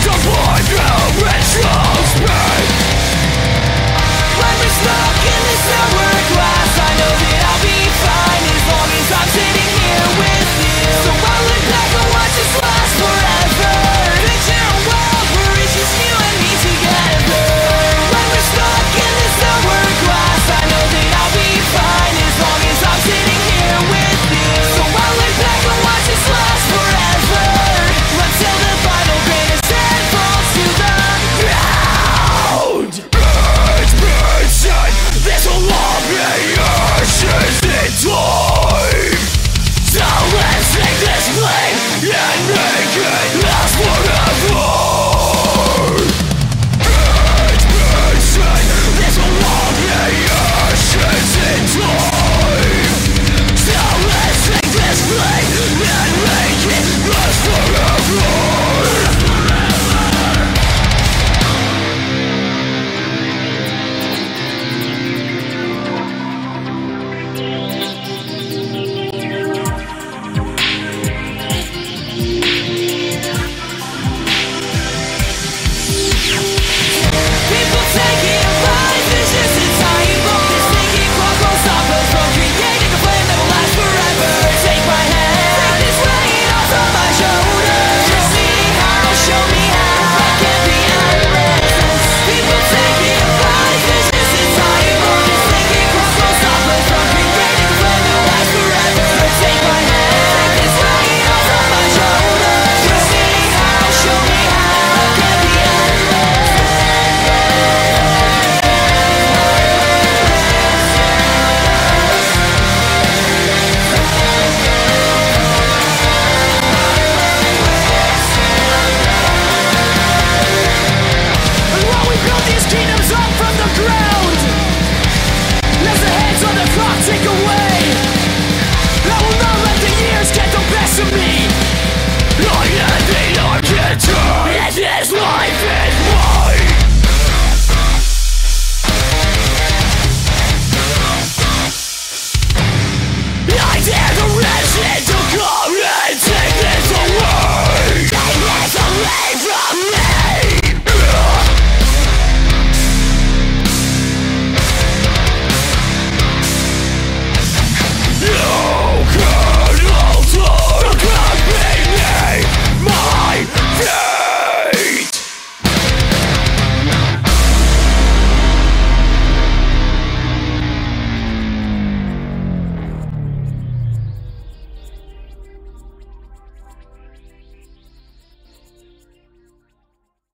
Just